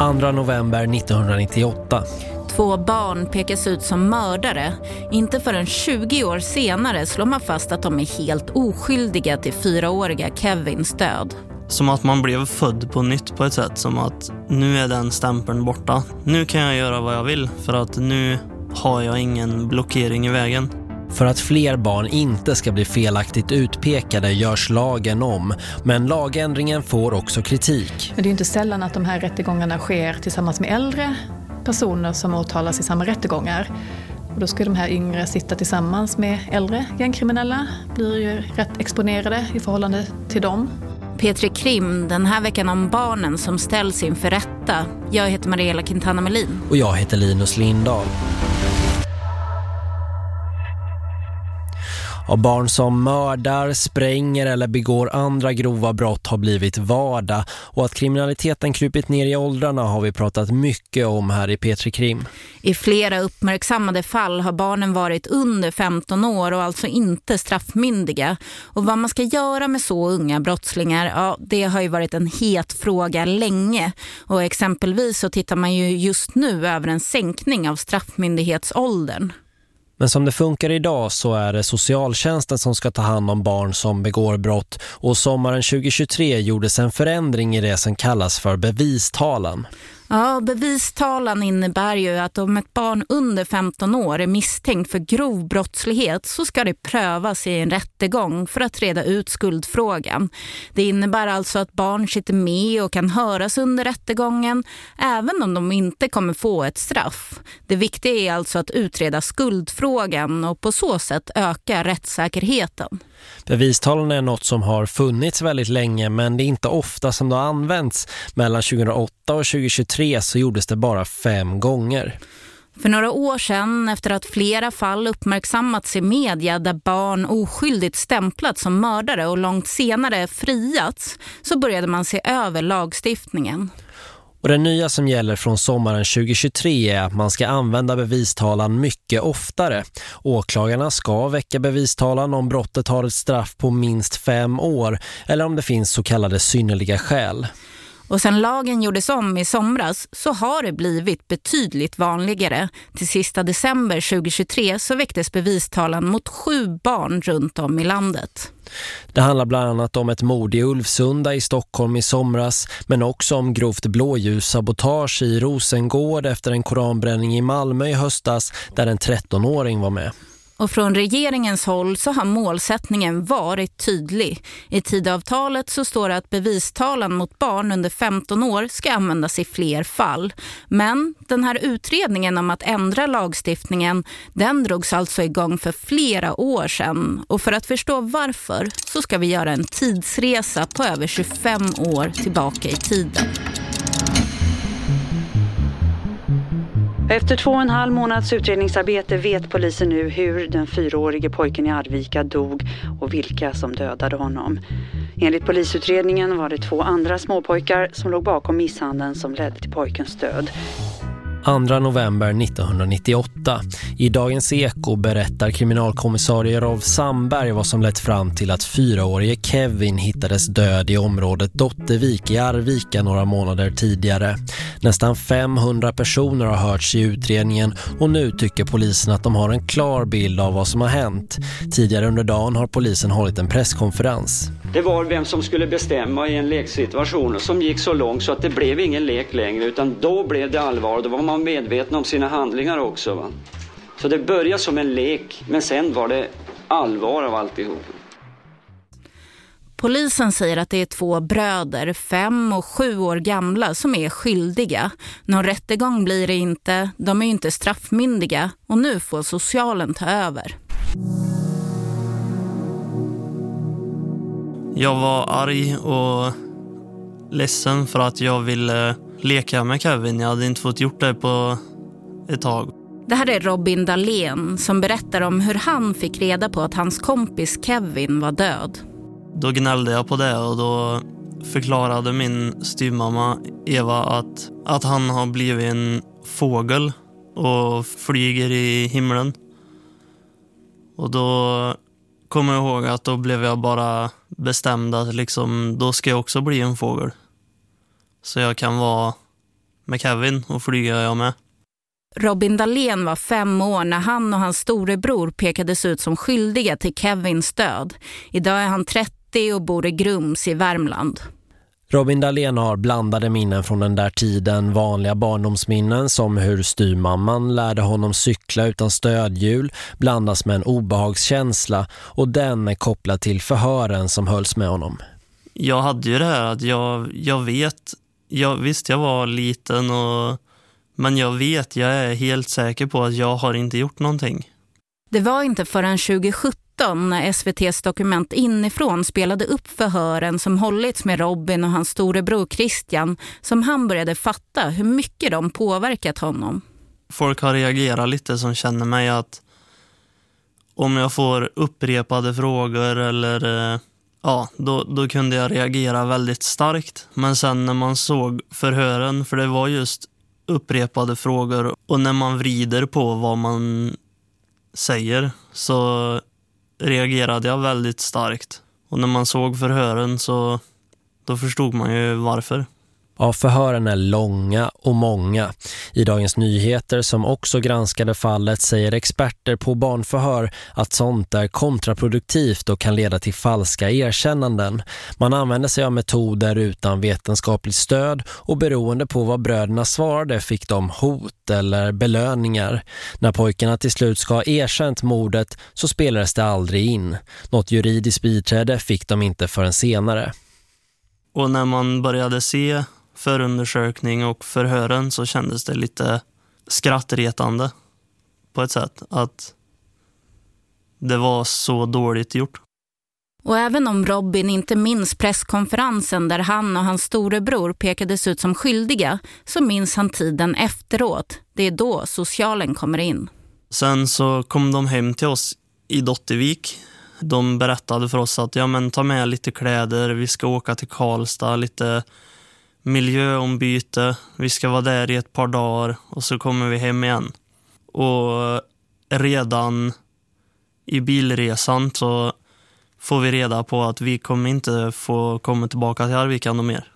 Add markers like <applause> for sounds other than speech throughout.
2 november 1998. Två barn pekas ut som mördare. Inte förrän 20 år senare slår man fast att de är helt oskyldiga till fyraåriga Kevins död. Som att man blev född på nytt på ett sätt. Som att nu är den stämpeln borta. Nu kan jag göra vad jag vill för att nu har jag ingen blockering i vägen. För att fler barn inte ska bli felaktigt utpekade görs lagen om, men lagändringen får också kritik. Det är inte sällan att de här rättegångarna sker tillsammans med äldre personer som åtalas i samma rättegångar. Och då ska de här yngre sitta tillsammans med äldre gängkriminella, blir ju rätt exponerade i förhållande till dem. Petri Krim, den här veckan om barnen som ställs inför rätta. Jag heter Mariella Quintana Melin. Och jag heter Linus Lindahl. Och barn som mördar, spränger eller begår andra grova brott har blivit vardag. Och att kriminaliteten krypit ner i åldrarna har vi pratat mycket om här i Petri Krim. I flera uppmärksammade fall har barnen varit under 15 år och alltså inte straffmyndiga. Och vad man ska göra med så unga brottslingar, ja, det har ju varit en het fråga länge. Och exempelvis så tittar man ju just nu över en sänkning av straffmyndighetsåldern. Men som det funkar idag så är det socialtjänsten som ska ta hand om barn som begår brott och sommaren 2023 gjordes en förändring i det som kallas för bevistalan. Ja, bevistalan innebär ju att om ett barn under 15 år är misstänkt för grov brottslighet så ska det prövas i en rättegång för att reda ut skuldfrågan. Det innebär alltså att barn sitter med och kan höras under rättegången även om de inte kommer få ett straff. Det viktiga är alltså att utreda skuldfrågan och på så sätt öka rättssäkerheten. Bevistalan är något som har funnits väldigt länge men det är inte ofta som det har använts. Mellan 2008 och 2023 så gjordes det bara fem gånger. För några år sedan, efter att flera fall uppmärksammats i media där barn oskyldigt stämplats som mördare och långt senare friats, så började man se över lagstiftningen. Och det nya som gäller från sommaren 2023 är att man ska använda bevistalan mycket oftare. Åklagarna ska väcka bevistalan om brottet har ett straff på minst fem år eller om det finns så kallade synnerliga skäl. Och sen lagen gjordes om i somras så har det blivit betydligt vanligare. Till sista december 2023 så väcktes bevistalan mot sju barn runt om i landet. Det handlar bland annat om ett mord i Ulfsunda i Stockholm i somras men också om grovt blåljussabotage i Rosengård efter en koranbränning i Malmö i höstas där en 13-åring var med. Och från regeringens håll så har målsättningen varit tydlig. I tidavtalet så står det att bevistalan mot barn under 15 år ska användas i fler fall. Men den här utredningen om att ändra lagstiftningen, den drogs alltså igång för flera år sedan. Och för att förstå varför så ska vi göra en tidsresa på över 25 år tillbaka i tiden. Efter två och en halv månads utredningsarbete vet polisen nu hur den fyraårige pojken i Arvika dog och vilka som dödade honom. Enligt polisutredningen var det två andra småpojkar som låg bakom misshandeln som ledde till pojkens död. 2 november 1998. I Dagens Eko berättar kriminalkommissarie Rolf Sandberg vad som lett fram till att fyraårige Kevin hittades död i området Dottervik i Arvika några månader tidigare. Nästan 500 personer har hörts i utredningen och nu tycker polisen att de har en klar bild av vad som har hänt. Tidigare under dagen har polisen hållit en presskonferens. Det var vem som skulle bestämma i en leksituation som gick så långt så att det blev ingen lek längre utan då blev det allvar. och Då var man medveten om sina handlingar också. Va? Så det började som en lek men sen var det allvar av alltihop. Polisen säger att det är två bröder, fem och sju år gamla, som är skyldiga. Någon rättegång blir det inte, de är inte straffmyndiga och nu får socialen ta över. Jag var arg och ledsen för att jag ville leka med Kevin. Jag hade inte fått gjort det på ett tag. Det här är Robin Dahlén som berättar om hur han fick reda på att hans kompis Kevin var död. Då gnällde jag på det och då förklarade min styrmamma Eva att, att han har blivit en fågel och flyger i himlen. Och då kommer jag ihåg att då blev jag bara bestämd att liksom, då ska jag också bli en fågel. Så jag kan vara med Kevin och flyga jag med. Robin Dahlén var fem år när han och hans storebror pekades ut som skyldiga till Kevins död. Idag är han 30 och bor i Grums i Värmland. Robin Dahlén har blandade minnen från den där tiden, vanliga barndomsminnen som hur styrmamman lärde honom cykla utan stödhjul blandas med en obehagskänsla och den är kopplad till förhören som hölls med honom. Jag hade ju det här att jag, jag vet, jag, visst jag var liten och men jag vet, jag är helt säker på att jag har inte gjort någonting. Det var inte förrän 2017 när SVTs dokument inifrån spelade upp förhören som hållits med Robin och hans storebror Christian som han började fatta hur mycket de påverkat honom. Folk har reagerat lite som känner mig att om jag får upprepade frågor eller eh, ja, då, då kunde jag reagera väldigt starkt. Men sen när man såg förhören, för det var just upprepade frågor och när man vrider på vad man säger så reagerade jag väldigt starkt. Och när man såg förhören så då förstod man ju varför. Ja, förhören är långa och många. I Dagens Nyheter som också granskade fallet säger experter på barnförhör att sånt är kontraproduktivt och kan leda till falska erkännanden. Man använder sig av metoder utan vetenskapligt stöd och beroende på vad bröderna svarade fick de hot eller belöningar. När pojkarna till slut ska ha erkänt mordet så spelades det aldrig in. Något juridiskt biträde fick de inte förrän senare. Och när man började se förundersökning och förhören så kändes det lite skrattretande på ett sätt att det var så dåligt gjort. Och även om Robin inte minns presskonferensen där han och hans storebror pekades ut som skyldiga så minns han tiden efteråt. Det är då socialen kommer in. Sen så kom de hem till oss i Dottervik. De berättade för oss att ja, men ta med lite kläder, vi ska åka till Karlstad, lite miljöombyte. Vi ska vara där i ett par dagar och så kommer vi hem igen. Och redan i bilresan så får vi reda på att vi kommer inte få komma tillbaka till Arvika mer.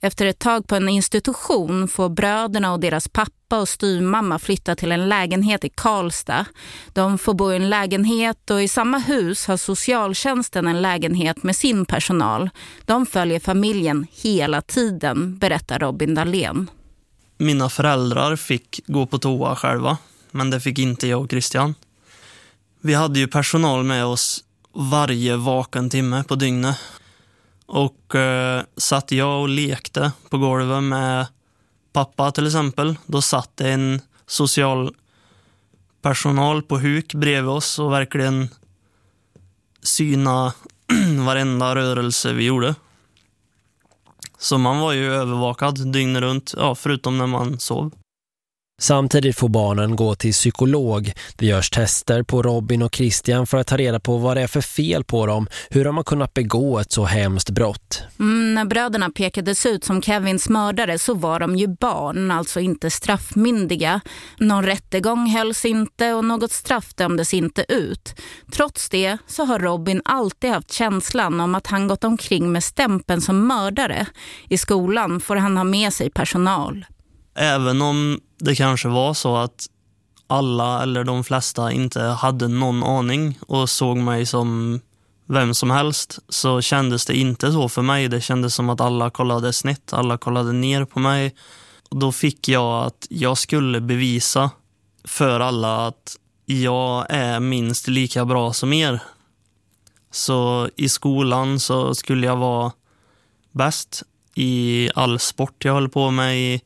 Efter ett tag på en institution får bröderna och deras pappa och styrmamma flytta till en lägenhet i Karlstad. De får bo i en lägenhet och i samma hus har socialtjänsten en lägenhet med sin personal. De följer familjen hela tiden, berättar Robin Dahlén. Mina föräldrar fick gå på toa själva, men det fick inte jag och Christian. Vi hade ju personal med oss varje vaken timme på dygnet. Och eh, satt jag och lekte på golvet med pappa till exempel. Då satt det en social personal på huk bredvid oss och verkligen syna <clears throat> varenda rörelse vi gjorde. Så man var ju övervakad dygnet runt, ja, förutom när man sov. Samtidigt får barnen gå till psykolog. Det görs tester på Robin och Christian för att ta reda på vad det är för fel på dem. Hur de har kunnat begå ett så hemskt brott. Mm, när bröderna pekades ut som Kevins mördare så var de ju barn, alltså inte straffmyndiga. Någon rättegång hölls inte och något straff dömdes inte ut. Trots det så har Robin alltid haft känslan om att han gått omkring med stämpeln som mördare. I skolan får han ha med sig personal. Även om det kanske var så att alla eller de flesta inte hade någon aning och såg mig som vem som helst så kändes det inte så för mig. Det kändes som att alla kollade snett, alla kollade ner på mig. Då fick jag att jag skulle bevisa för alla att jag är minst lika bra som er. Så i skolan så skulle jag vara bäst i all sport jag höll på med. I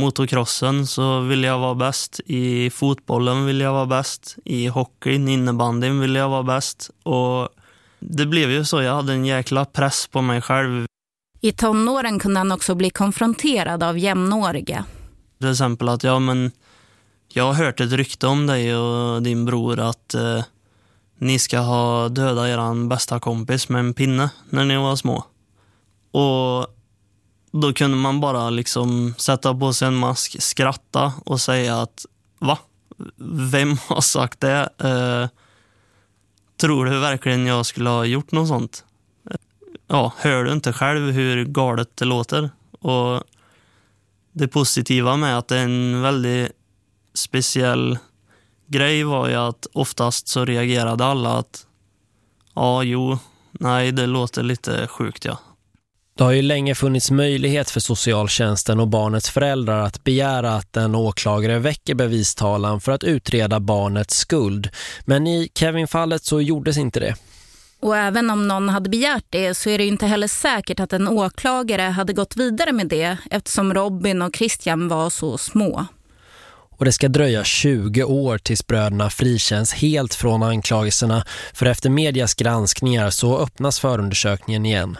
motocrossen så vill jag vara bäst. I fotbollen vill jag vara bäst. I hockeyn, innebandyn vill jag vara bäst. Och det blev ju så. Jag hade en jäkla press på mig själv. I tonåren kunde han också bli konfronterad av jämnåriga. Till exempel att ja, men jag har hört ett rykte om dig och din bror att eh, ni ska ha dödat er bästa kompis med en pinne när ni var små. Och då kunde man bara liksom sätta på sig en mask, skratta och säga att va? Vem har sagt det? Eh, tror du verkligen jag skulle ha gjort något sånt? Eh, ja, hör du inte själv hur galet det låter? Och det positiva med att det är en väldigt speciell grej var ju att oftast så reagerade alla att ja, jo, nej, det låter lite sjukt, ja. Det har ju länge funnits möjlighet för socialtjänsten och barnets föräldrar att begära att en åklagare väcker bevistalan för att utreda barnets skuld. Men i Kevin-fallet så gjordes inte det. Och även om någon hade begärt det så är det inte heller säkert att en åklagare hade gått vidare med det eftersom Robin och Christian var så små. Och det ska dröja 20 år tills bröderna frikänns helt från anklagelserna för efter medias granskningar så öppnas förundersökningen igen.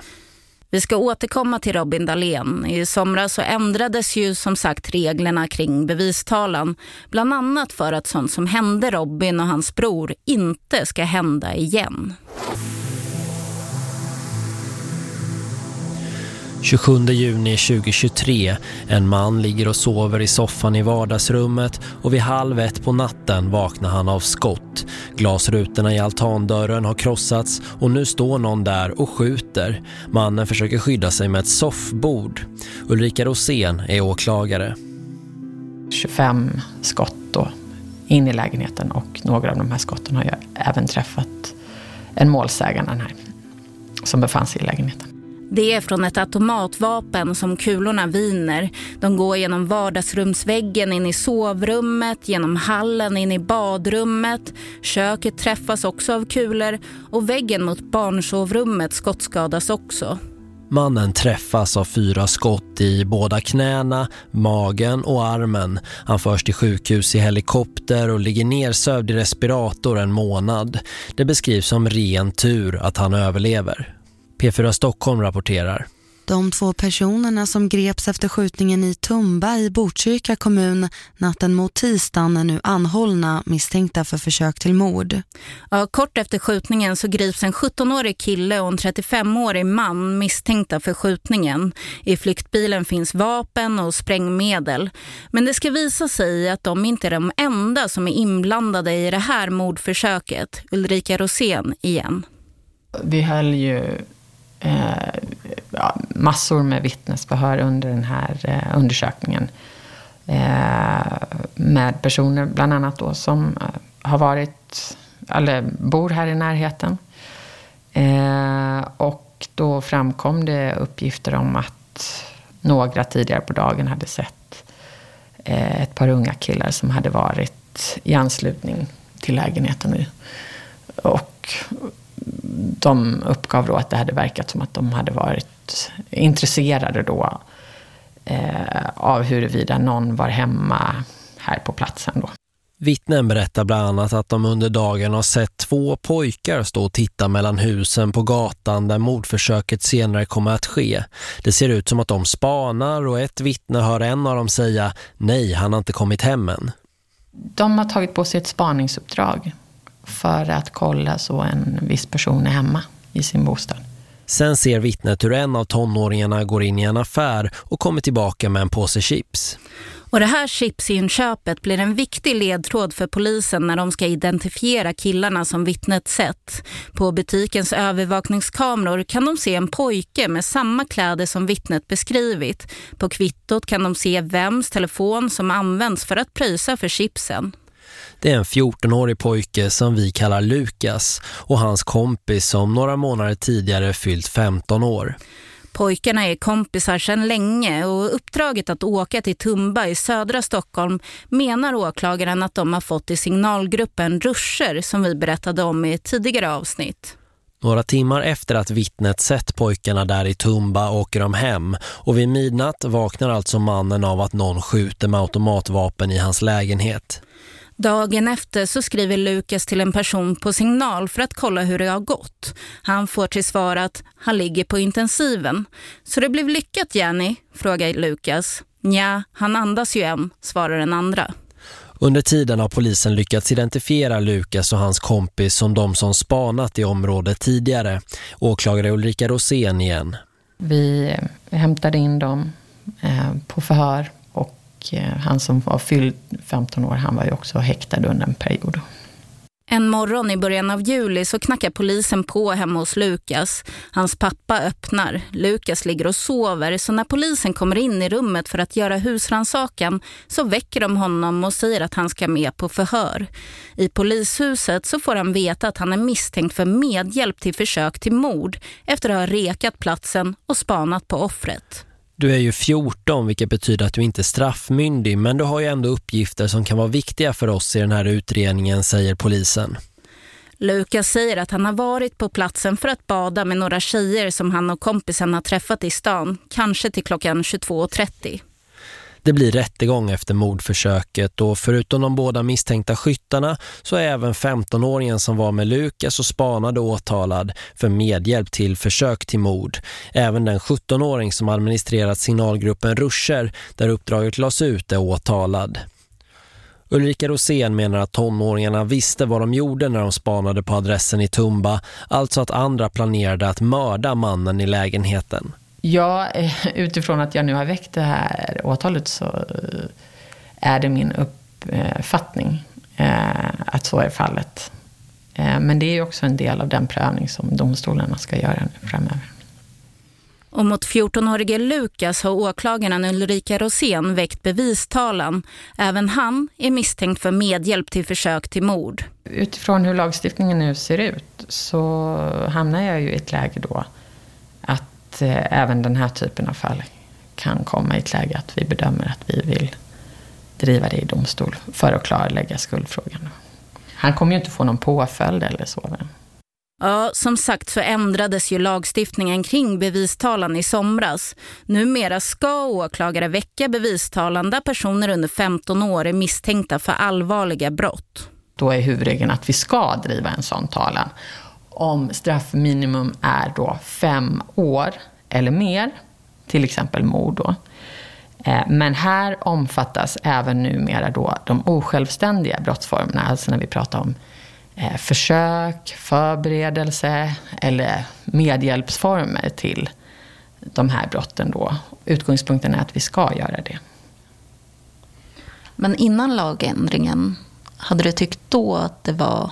Vi ska återkomma till Robin Dahlén. I somras så ändrades ju som sagt reglerna kring bevistalan. Bland annat för att sånt som hände Robin och hans bror inte ska hända igen. 27 juni 2023. En man ligger och sover i soffan i vardagsrummet och vid halv ett på natten vaknar han av skott. Glasrutorna i altandörren har krossats och nu står någon där och skjuter. Mannen försöker skydda sig med ett soffbord. Ulrika Rosén är åklagare. 25 skott då in i lägenheten och några av de här skotten har jag även träffat en målsägande här som befann sig i lägenheten. Det är från ett automatvapen som kulorna viner. De går genom vardagsrumsväggen in i sovrummet, genom hallen in i badrummet. Köket träffas också av kulor och väggen mot barnsovrummet skottskadas också. Mannen träffas av fyra skott i båda knäna, magen och armen. Han förs till sjukhus i helikopter och ligger nersövd i respirator en månad. Det beskrivs som ren tur att han överlever. P4 Stockholm rapporterar. De två personerna som greps efter skjutningen i Tumba i Botkyrka kommun natten mot tisdagen är nu anhållna misstänkta för försök till mord. Ja, kort efter skjutningen så grips en 17-årig kille och en 35-årig man misstänkta för skjutningen. I flyktbilen finns vapen och sprängmedel. Men det ska visa sig att de inte är de enda som är inblandade i det här mordförsöket. Ulrika Rosén igen. Vi höll ju Eh, ja, massor med vittnesförhör under den här eh, undersökningen. Eh, med personer bland annat då som eh, har varit, eller bor här i närheten. Eh, och då framkom det uppgifter om att några tidigare på dagen hade sett eh, ett par unga killar som hade varit i anslutning till lägenheten. Och de uppgav då att det hade verkat som att de hade varit intresserade då eh, av huruvida någon var hemma här på platsen då. Vittnen berättar bland annat att de under dagen har sett två pojkar stå och titta mellan husen på gatan där mordförsöket senare kommer att ske. Det ser ut som att de spanar och ett vittne hör en av dem säga nej, han har inte kommit hem än. De har tagit på sig ett spaningsuppdrag för att kolla så en viss person är hemma i sin bostad. Sen ser vittnet hur en av tonåringarna går in i en affär och kommer tillbaka med en påse chips. Och det här chipsinköpet blir en viktig ledtråd för polisen när de ska identifiera killarna som vittnet sett. På butikens övervakningskameror kan de se en pojke med samma kläder som vittnet beskrivit. På kvittot kan de se vems telefon som används för att pröjsa för chipsen. Det är en 14-årig pojke som vi kallar Lukas och hans kompis som några månader tidigare fyllt 15 år. Pojkarna är kompisar sedan länge och uppdraget att åka till Tumba i södra Stockholm menar åklagaren att de har fått i signalgruppen Ruscher som vi berättade om i tidigare avsnitt. Några timmar efter att vittnet sett pojkarna där i Tumba åker de hem och vid midnatt vaknar alltså mannen av att någon skjuter med automatvapen i hans lägenhet. Dagen efter så skriver Lukas till en person på signal för att kolla hur det har gått. Han får till svar att han ligger på intensiven. Så det blev lyckat, Jenny, frågar Lukas. Ja, han andas ju än, svarar den andra. Under tiden har polisen lyckats identifiera Lukas och hans kompis som de som spanat i området tidigare. Åklagare Ulrika Rosén igen. Vi hämtade in dem eh, på förhör och eh, han som var fylld 15 år, han var ju också häktad under en period. En morgon i början av juli så knackar polisen på hemma hos Lukas. Hans pappa öppnar. Lukas ligger och sover så när polisen kommer in i rummet för att göra husransakan så väcker de honom och säger att han ska med på förhör. I polishuset så får han veta att han är misstänkt för medhjälp till försök till mord efter att ha rekat platsen och spanat på offret. Du är ju 14 vilket betyder att du inte är straffmyndig men du har ju ändå uppgifter som kan vara viktiga för oss i den här utredningen, säger polisen. Lukas säger att han har varit på platsen för att bada med några tjejer som han och kompisen har träffat i stan, kanske till klockan 22.30. Det blir rättegång efter mordförsöket och förutom de båda misstänkta skyttarna så är även 15-åringen som var med Lukas och spanade åtalad för medhjälp till försök till mord. Även den 17-åring som administrerat signalgruppen Ruscher där uppdraget lades ut är åtalad. Ulrika Rosén menar att tonåringarna visste vad de gjorde när de spanade på adressen i Tumba, alltså att andra planerade att mörda mannen i lägenheten. Ja, eh, <laughs> utifrån att jag nu har väckt det här åtalet så eh, är det min uppfattning eh, att så är fallet. Men det är också en del av den prövning som domstolarna ska göra nu framöver. Och mot 14-årige Lukas har åklagaren Ulrika Rosén väckt bevistalan. Även han är misstänkt för medhjälp till försök till mord. Utifrån hur lagstiftningen nu ser ut så hamnar jag ju i ett läge då att eh, även den här typen av fall kan komma i ett läge att vi bedömer att vi vill driva det i domstol för att klarlägga skuldfrågan. Han kommer ju inte få någon påföljd eller så. Ja, som sagt så ändrades ju lagstiftningen kring bevistalan i somras. Numera ska åklagare väcka bevistalan där personer under 15 år är misstänkta för allvarliga brott. Då är huvudregeln att vi ska driva en sån talan om straffminimum är då fem år eller mer, till exempel mord då. Eh, men här omfattas även numera då de osjälvständiga brottsformerna, alltså när vi pratar om eh, försök, förberedelse eller medhjälpsformer till de här brotten då. Utgångspunkten är att vi ska göra det. Men innan lagändringen, hade du tyckt då att det var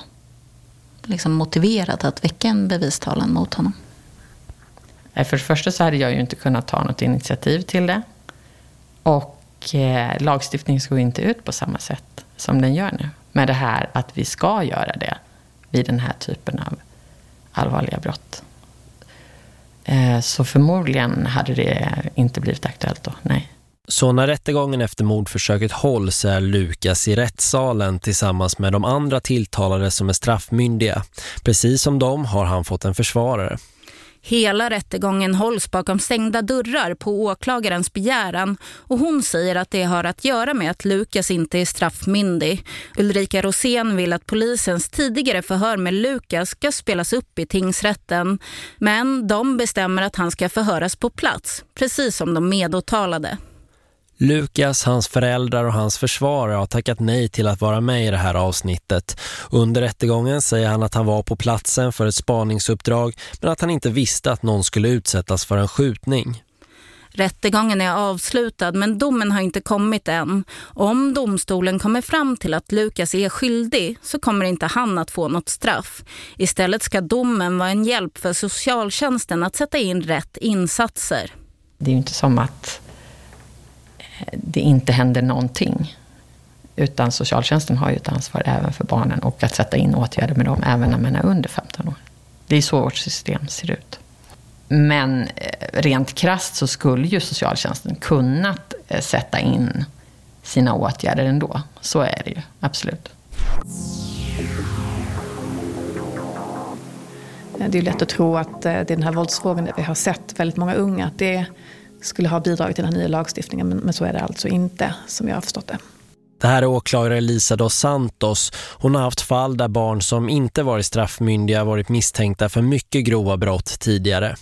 liksom motiverat att väcka en bevistalan mot honom? Eh, för det första så hade jag ju inte kunnat ta något initiativ till det. Och eh, lagstiftningen såg inte ut på samma sätt som den gör nu. Med det här att vi ska göra det vid den här typen av allvarliga brott. Eh, så förmodligen hade det inte blivit aktuellt då, nej. Så när rättegången efter mordförsöket hålls är Lukas i rättssalen tillsammans med de andra tilltalade som är straffmyndiga. Precis som dem har han fått en försvarare. Hela rättegången hålls bakom stängda dörrar på åklagarens begäran och hon säger att det har att göra med att Lukas inte är straffmyndig. Ulrika Rosén vill att polisens tidigare förhör med Lukas ska spelas upp i tingsrätten. Men de bestämmer att han ska förhöras på plats, precis som de medåtalade. Lukas, hans föräldrar och hans försvarare har tackat nej till att vara med i det här avsnittet. Under rättegången säger han att han var på platsen för ett spaningsuppdrag men att han inte visste att någon skulle utsättas för en skjutning. Rättegången är avslutad men domen har inte kommit än. Om domstolen kommer fram till att Lukas är skyldig så kommer inte han att få något straff. Istället ska domen vara en hjälp för socialtjänsten att sätta in rätt insatser. Det är ju inte som att det inte händer någonting. Utan socialtjänsten har ju ett ansvar även för barnen och att sätta in åtgärder med dem även när man är under 15 år. Det är så vårt system ser ut. Men eh, rent krast så skulle ju socialtjänsten kunnat eh, sätta in sina åtgärder ändå. Så är det ju, absolut. Det är lätt att tro att eh, det är den här våldsfrågan där vi har sett väldigt många unga, att det skulle ha bidragit till den här nya lagstiftningen. Men, men så är det alltså inte som jag har förstått det. Det här är åklagare Lisa dos Santos. Hon har haft fall där barn som inte varit straffmyndiga varit misstänkta för mycket grova brott tidigare.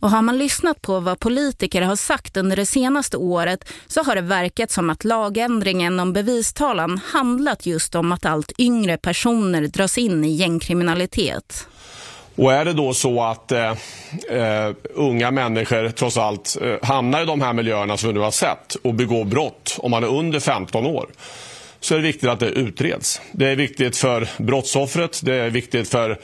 Och har man lyssnat på vad politiker har sagt under det senaste året så har det verkat som att lagändringen om bevistalan handlat just om att allt yngre personer dras in i gängkriminalitet. Och är det då så att eh, eh, unga människor trots allt eh, hamnar i de här miljöerna som vi nu har sett och begår brott om man är under 15 år så är det viktigt att det utreds. Det är viktigt för brottsoffret, det är viktigt för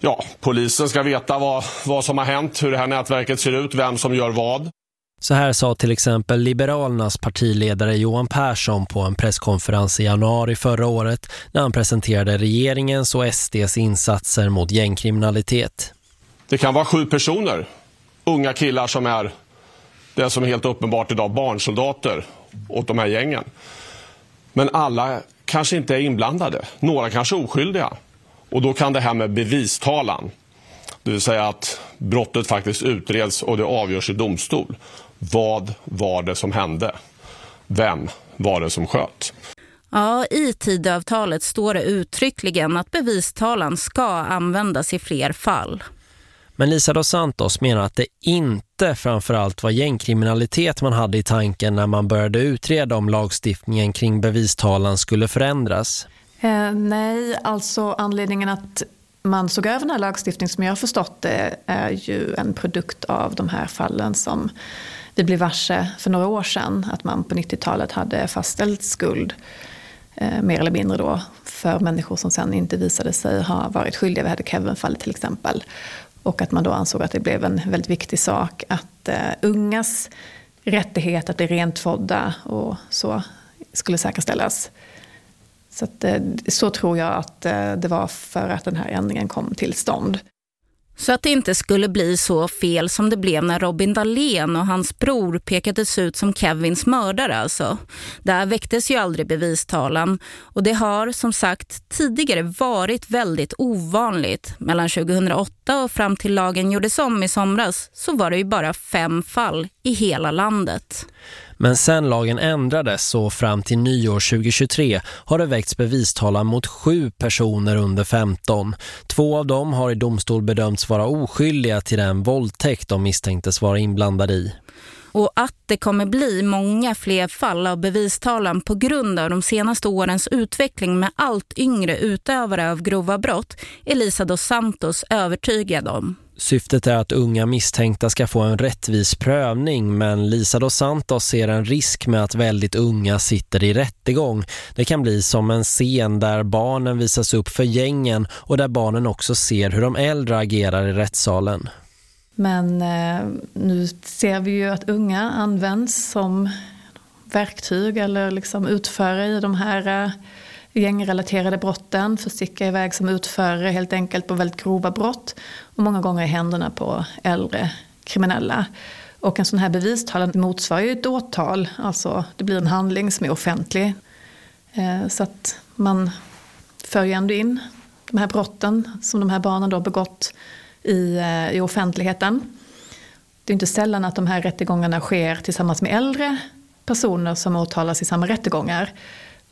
ja, polisen ska veta vad, vad som har hänt, hur det här nätverket ser ut, vem som gör vad. Så här sa till exempel Liberalernas partiledare Johan Persson på en presskonferens i januari förra året när han presenterade regeringens och SDs insatser mot gängkriminalitet. Det kan vara sju personer, unga killar som är det som är helt uppenbart idag, barnsoldater åt de här gängen. Men alla kanske inte är inblandade. Några kanske är oskyldiga. Och då kan det här med bevistalan, det vill säga att brottet faktiskt utreds och det avgörs i domstol. Vad var det som hände? Vem var det som sköt? Ja, i tidavtalet står det uttryckligen att bevistalan ska användas i fler fall. Men Lisa dos Santos menar att det inte framförallt var gängkriminalitet man hade i tanken när man började utreda om lagstiftningen kring bevistalan skulle förändras. Eh, nej, alltså anledningen att man såg över den här lagstiftningen som jag har förstått det är ju en produkt av de här fallen som vi blev varse för några år sedan. Att man på 90-talet hade fastställt skuld eh, mer eller mindre då för människor som sen inte visade sig ha varit skyldiga. Vi hade Kevin-fallet till exempel. Och att man då ansåg att det blev en väldigt viktig sak att eh, ungas rättighet att bli rentvådda och så skulle säkerställas. Så, att, eh, så tror jag att eh, det var för att den här ändringen kom till stånd. Så att det inte skulle bli så fel som det blev när Robin Dahlén och hans bror pekades ut som Kevins mördare alltså. Där väcktes ju aldrig bevistalan och det har som sagt tidigare varit väldigt ovanligt. Mellan 2008 och fram till lagen gjordes om i somras så var det ju bara fem fall i hela landet. Men sen lagen ändrades och fram till nyår 2023 har det väckts bevistalan mot sju personer under 15. Två av dem har i domstol bedömts vara oskyldiga till den våldtäkt de misstänktes vara inblandade i. Och att det kommer bli många fler fall av bevistalan på grund av de senaste årens utveckling med allt yngre utövare av grova brott är Lisa dos Santos övertygad om. Syftet är att unga misstänkta ska få en rättvis prövning men Lisa dos Santos ser en risk med att väldigt unga sitter i rättegång. Det kan bli som en scen där barnen visas upp för gängen och där barnen också ser hur de äldre agerar i rättssalen. Men eh, nu ser vi ju att unga används som verktyg eller liksom utförare i de här eh, gängrelaterade brotten för att sticka iväg som utförare helt enkelt på väldigt grova brott och många gånger i händerna på äldre kriminella. Och en sån här bevistalan motsvarar ju ett åtal, alltså det blir en handling som är offentlig. Eh, så att man för ju ändå in de här brotten som de här barnen då begått i, eh, i offentligheten. Det är inte sällan att de här rättegångarna sker tillsammans med äldre personer som åtalas i samma rättegångar.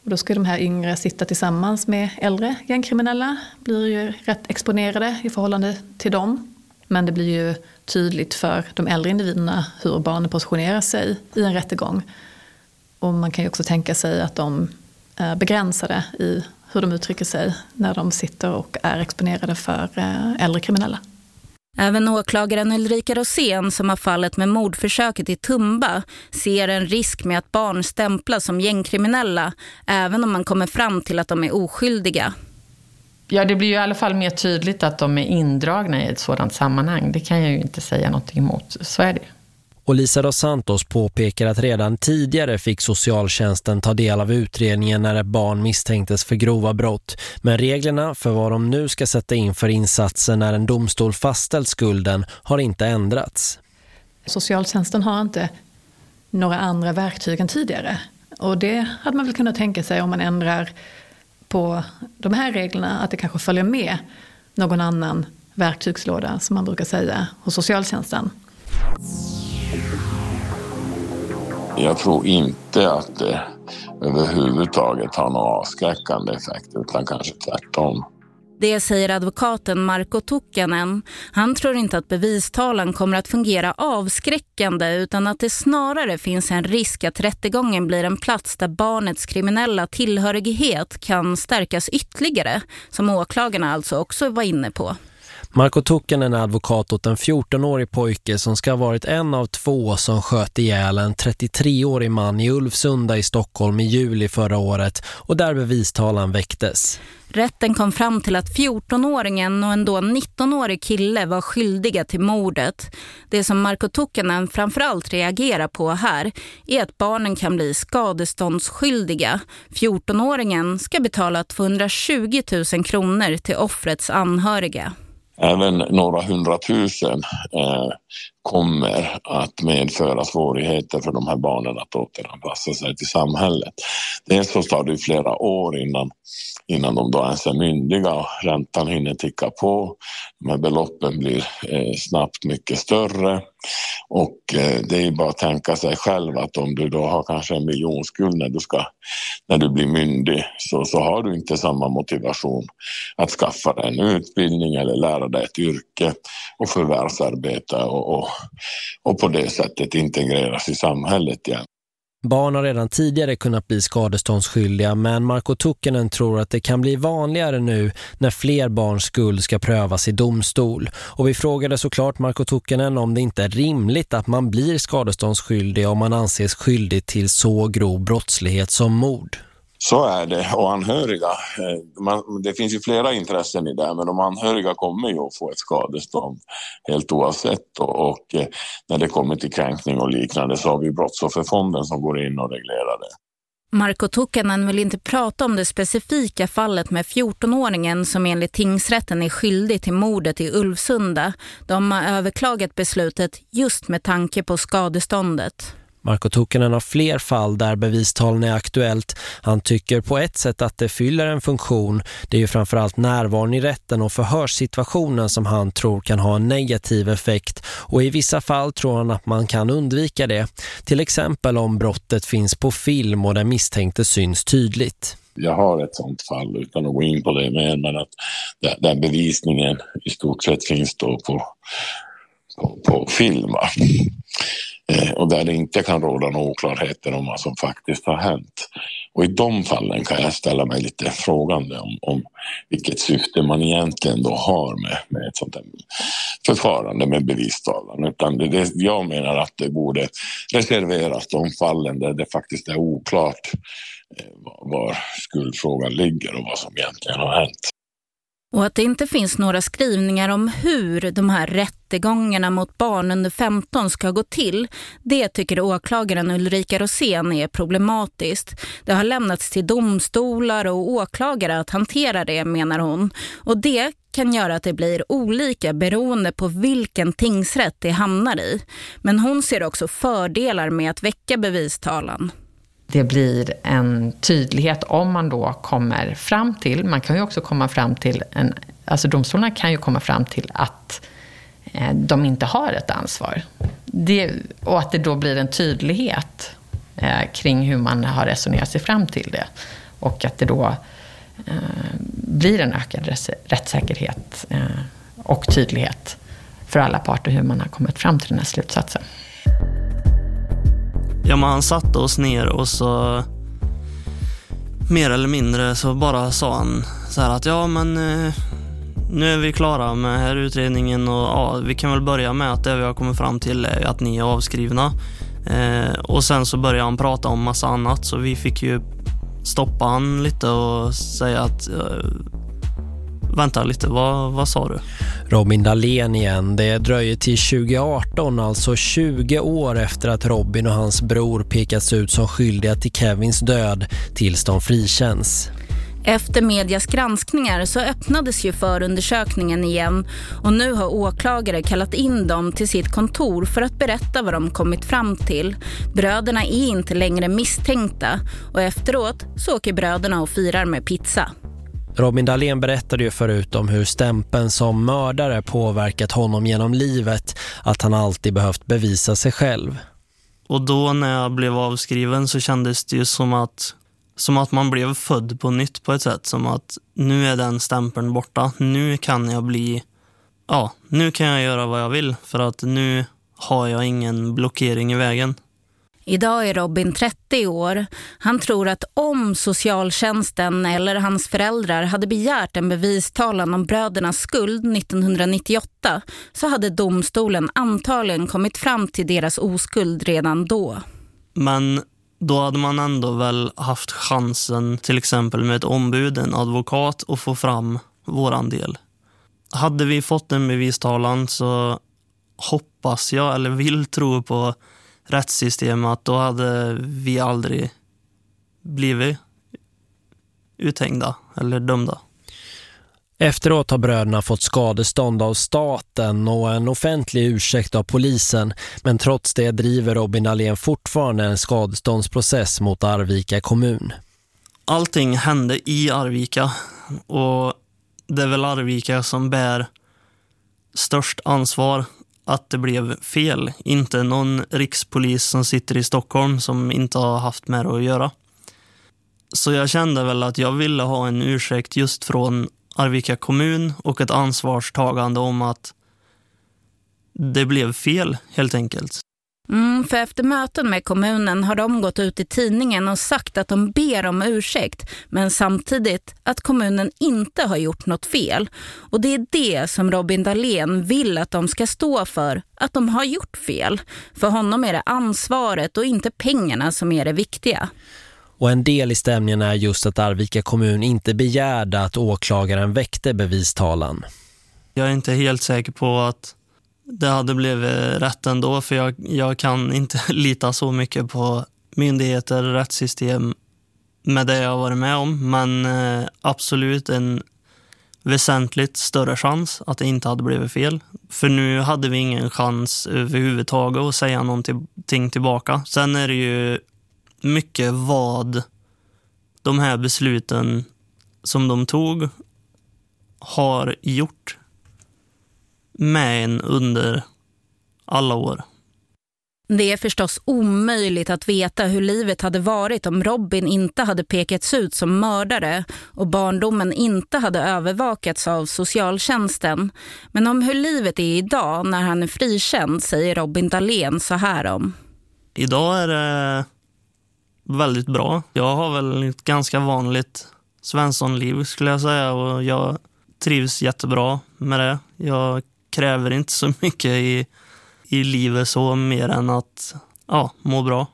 Och då ska de här yngre sitta tillsammans med äldre gängkriminella, blir ju rätt exponerade i förhållande till dem. Men det blir ju tydligt för de äldre individerna hur barnen positionerar sig i en rättegång. Och man kan ju också tänka sig att de är begränsade i hur de uttrycker sig när de sitter och är exponerade för eh, äldre kriminella. Även åklagaren Ulrika Rosén som har fallet med mordförsöket i Tumba ser en risk med att barn stämplas som gängkriminella även om man kommer fram till att de är oskyldiga. Ja, det blir ju i alla fall mer tydligt att de är indragna i ett sådant sammanhang. Det kan jag ju inte säga någonting emot. Så är det. Och Lisa dos Santos påpekar att redan tidigare fick socialtjänsten ta del av utredningen när ett barn misstänktes för grova brott. Men reglerna för vad de nu ska sätta in för insatser när en domstol fastställt skulden har inte ändrats. Socialtjänsten har inte några andra verktyg än tidigare. Och det hade man väl kunnat tänka sig om man ändrar på de här reglerna. Att det kanske följer med någon annan verktygslåda som man brukar säga hos socialtjänsten. Jag tror inte att det överhuvudtaget har någon avskräckande effekt utan kanske tvärtom. Det säger advokaten Marko Tukkanen. Han tror inte att bevistalan kommer att fungera avskräckande utan att det snarare finns en risk att rättegången blir en plats där barnets kriminella tillhörighet kan stärkas ytterligare, som åklagarna alltså också var inne på. Marko Tukkanen är advokat åt en 14-årig pojke som ska ha varit en av två som sköt ihjäl en 33-årig man i Ulfsunda i Stockholm i juli förra året och där bevistalan väcktes. Rätten kom fram till att 14-åringen och en då 19-årig kille var skyldiga till mordet. Det som Marko Tukkanen framförallt reagerar på här är att barnen kan bli skadeståndsskyldiga. 14-åringen ska betala 220 000 kronor till offrets anhöriga. Även några hundratusen eh, kommer att medföra svårigheter för de här barnen att återanpassa sig till samhället. Dels så tar det flera år innan innan de då ens är myndiga. och Räntan hinner ticka på. De här beloppen blir eh, snabbt mycket större. Och eh, det är bara att tänka sig själv att om du då har kanske en miljonskuld när du, ska, när du blir myndig så, så har du inte samma motivation att skaffa dig en utbildning eller lära dig ett yrke och förvärvsarbeta och, och, och på det sättet integreras i samhället igen. Barn har redan tidigare kunnat bli skadeståndsskyldiga men Marco Tukkanen tror att det kan bli vanligare nu när fler barns skuld ska prövas i domstol. Och vi frågade såklart Marco Tukkanen om det inte är rimligt att man blir skadeståndsskyldig om man anses skyldig till så grov brottslighet som mord. Så är det. Och anhöriga, eh, man, det finns ju flera intressen i det, men de anhöriga kommer ju att få ett skadestånd helt oavsett. Och, och eh, när det kommer till kränkning och liknande så har vi brottsofferfonden som går in och reglerar det. Marko Tukkanen vill inte prata om det specifika fallet med 14-åringen som enligt tingsrätten är skyldig till mordet i Ulvsunda. De har överklagat beslutet just med tanke på skadeståndet. Marko Tukkanen har fler fall där bevistalen är aktuellt. Han tycker på ett sätt att det fyller en funktion. Det är ju framförallt närvaron i rätten och förhörssituationen som han tror kan ha en negativ effekt. Och i vissa fall tror han att man kan undvika det. Till exempel om brottet finns på film och den misstänkte syns tydligt. Jag har ett sånt fall utan att gå in på det mer men att där bevisningen i stort sett finns då på, på, på film. Va? Eh, och där det inte kan råda några oklarheter om vad som faktiskt har hänt. Och i de fallen kan jag ställa mig lite frågande om, om vilket syfte man egentligen då har med, med ett sånt här förfarande med bevistalan. Utan det, det, jag menar att det borde reserveras de fallen där det faktiskt är oklart eh, var skuldfrågan ligger och vad som egentligen har hänt. Och att det inte finns några skrivningar om hur de här rättegångarna mot barn under 15 ska gå till, det tycker åklagaren Ulrika Rosén är problematiskt. Det har lämnats till domstolar och åklagare att hantera det, menar hon. Och det kan göra att det blir olika beroende på vilken tingsrätt det hamnar i. Men hon ser också fördelar med att väcka bevistalan det blir en tydlighet om man då kommer fram till, man kan ju också komma fram till, en, alltså domstolarna kan ju komma fram till att eh, de inte har ett ansvar. Det, och att det då blir en tydlighet eh, kring hur man har resonerat sig fram till det. Och att det då eh, blir en ökad rättssäkerhet eh, och tydlighet för alla parter hur man har kommit fram till den här slutsatsen. Ja, men han satte oss ner och så mer eller mindre så bara sa han så här att ja, men eh, nu är vi klara med här utredningen och ja, vi kan väl börja med att det vi har kommit fram till är att ni är avskrivna. Eh, och sen så började han prata om massa annat så vi fick ju stoppa han lite och säga att eh, Vänta lite, vad, vad sa du? Robin Dahlén igen. Det dröjer till 2018, alltså 20 år efter att Robin och hans bror pekats ut som skyldiga till Kevins död tills de frikänns. Efter medias granskningar så öppnades ju förundersökningen igen och nu har åklagare kallat in dem till sitt kontor för att berätta vad de kommit fram till. Bröderna är inte längre misstänkta och efteråt så åker bröderna och firar med pizza. Robin Dahlén berättade ju förut om hur stämpeln som mördare påverkat honom genom livet, att han alltid behövt bevisa sig själv. Och då när jag blev avskriven så kändes det ju som att, som att man blev född på nytt på ett sätt. Som att nu är den stämpeln borta. Nu kan jag bli, ja, nu kan jag göra vad jag vill för att nu har jag ingen blockering i vägen. Idag är Robin 30 år. Han tror att om socialtjänsten eller hans föräldrar hade begärt en bevistalan om brödernas skuld 1998 så hade domstolen antagligen kommit fram till deras oskuld redan då. Men då hade man ändå väl haft chansen till exempel med ett ombud, en advokat att få fram våran del. Hade vi fått en bevistalan så hoppas jag, eller vill tro på rättssystemet, då hade vi aldrig blivit uthängda eller dömda. Efteråt har bröderna fått skadestånd av staten och en offentlig ursäkt av polisen. Men trots det driver Robin Alén fortfarande en skadeståndsprocess mot Arvika kommun. Allting hände i Arvika och det är väl Arvika som bär störst ansvar att det blev fel. Inte någon rikspolis som sitter i Stockholm som inte har haft med det att göra. Så jag kände väl att jag ville ha en ursäkt just från Arvika kommun och ett ansvarstagande om att det blev fel helt enkelt. Mm, för efter möten med kommunen har de gått ut i tidningen och sagt att de ber om ursäkt men samtidigt att kommunen inte har gjort något fel. Och det är det som Robin Dahlén vill att de ska stå för, att de har gjort fel. För honom är det ansvaret och inte pengarna som är det viktiga. Och en del i stämningen är just att Arvika kommun inte begärde att åklagaren väckte bevistalan. Jag är inte helt säker på att det hade blivit rätt ändå för jag, jag kan inte <laughs> lita så mycket på myndigheter, rättssystem med det jag har varit med om. Men eh, absolut en väsentligt större chans att det inte hade blivit fel. För nu hade vi ingen chans överhuvudtaget att säga någonting tillbaka. Sen är det ju mycket vad de här besluten som de tog har gjort med en under alla år. Det är förstås omöjligt att veta hur livet hade varit om Robin inte hade pekats ut som mördare och barndomen inte hade övervakats av socialtjänsten. Men om hur livet är idag när han är frikänd säger Robin Dahlén så här om. Idag är det väldigt bra. Jag har väl ett ganska vanligt svenssonliv skulle jag säga och jag trivs jättebra med det. Jag kräver inte så mycket i, i livet så mer än att ja, må bra.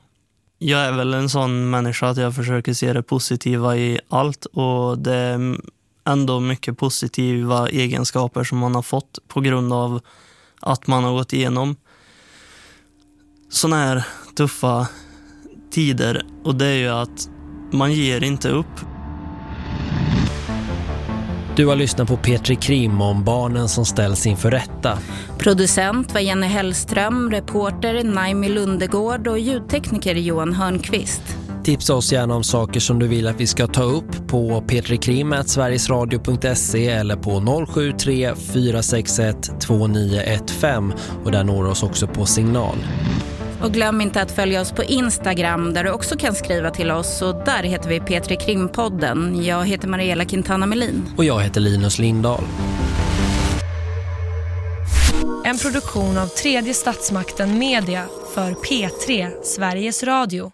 Jag är väl en sån människa att jag försöker se det positiva i allt och det är ändå mycket positiva egenskaper som man har fått på grund av att man har gått igenom såna här tuffa tider och det är ju att man ger inte upp. Du har lyssnat på Petri Krim om barnen som ställs inför rätta. Producent var Jenny Hellström, reporter Naimi Lundegård och ljudtekniker Johan Hörnqvist. Tipsa oss gärna om saker som du vill att vi ska ta upp på petrikrim.sverigesradio.se eller på 073 461 2915 och där når oss också på signal. Och glöm inte att följa oss på Instagram där du också kan skriva till oss och där heter vi Petri Krimpodden. Jag heter Mariella Quintana Melin. Och jag heter Linus Lindahl. En produktion av tredje statsmakten Media för P3 Sveriges Radio.